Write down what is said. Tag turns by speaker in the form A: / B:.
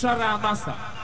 A: Charamassa.